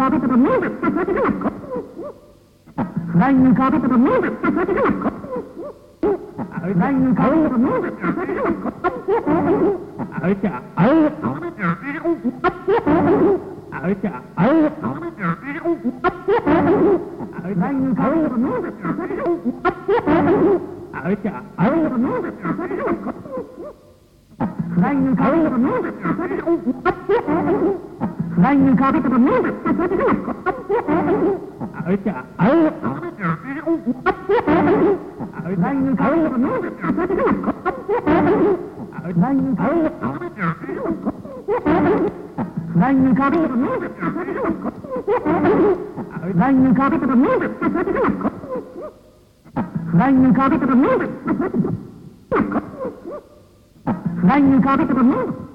Francopete Romeva, Cacote Galacco. Francopete Romeva, Cacote Galacco. Francopete Romeva, Cacote Galacco. Ở chợ ở ở chợ ở ở chợ ở Nein, ich habe den Mund. Flying carpet of the moon.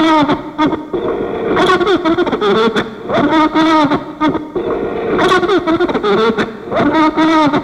समुझे रे कोन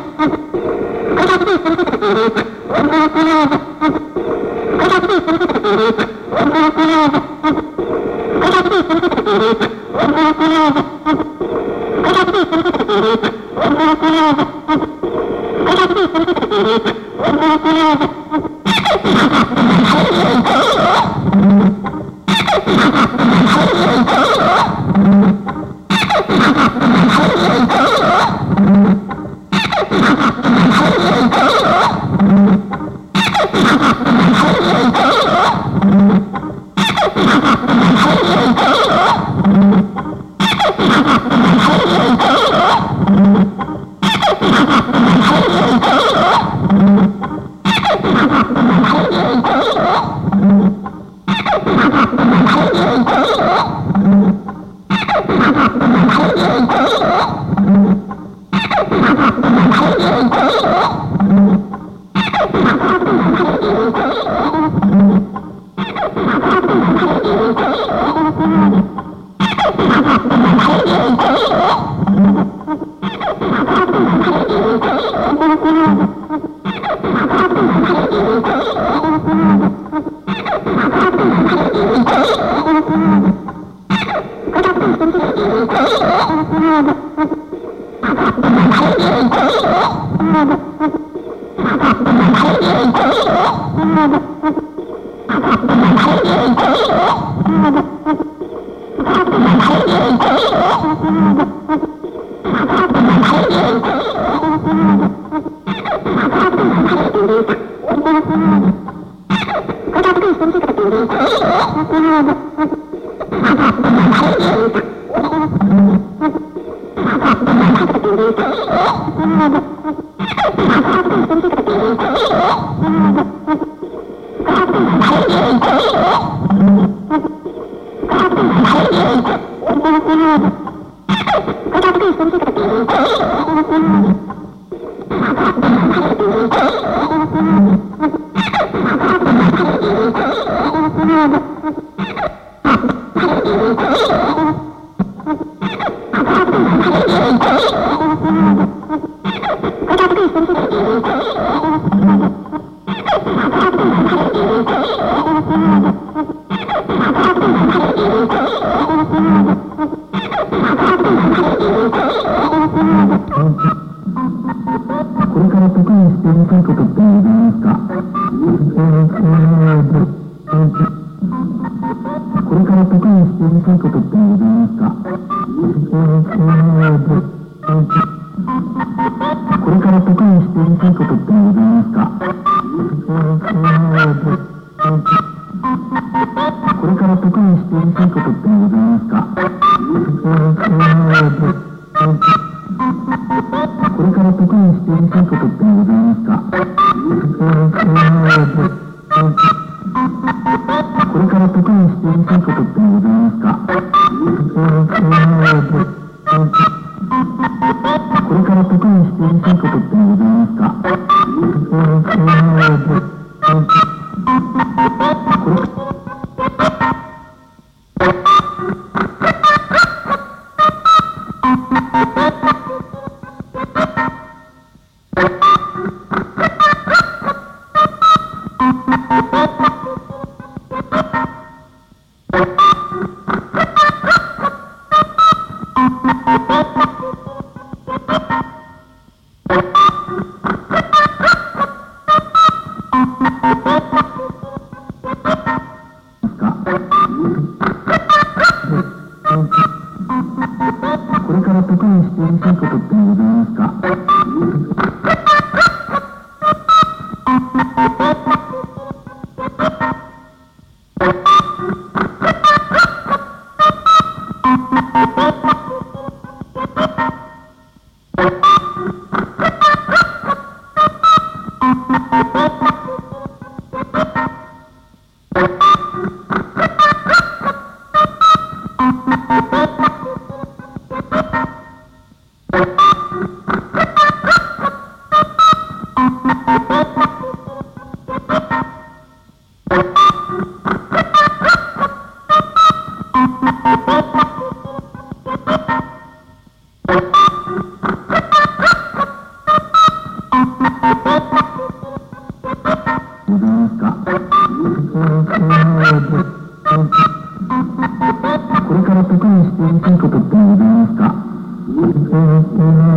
こ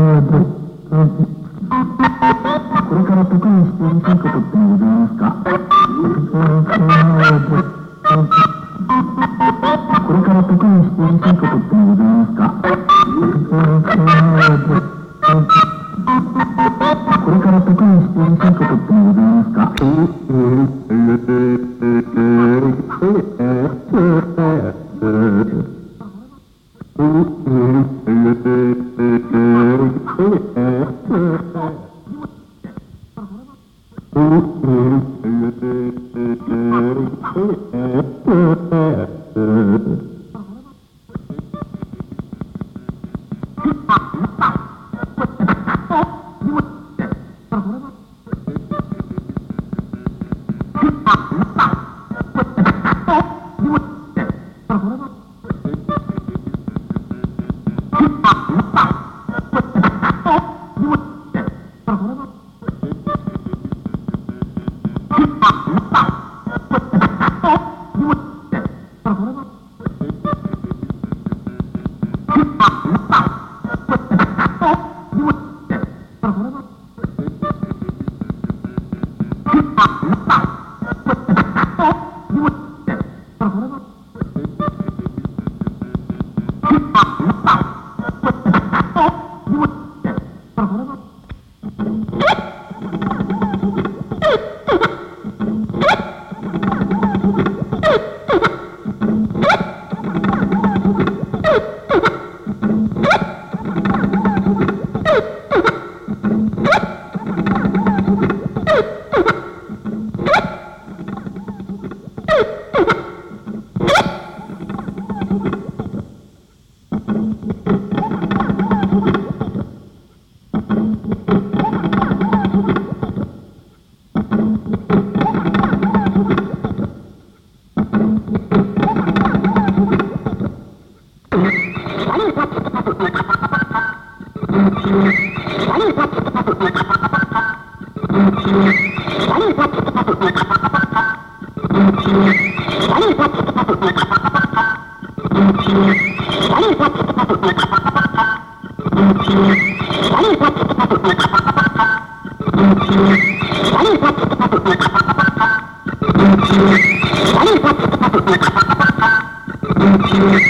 れから得意にしていたいことってございますか？これから得意にしていたい Ha ha ha! 何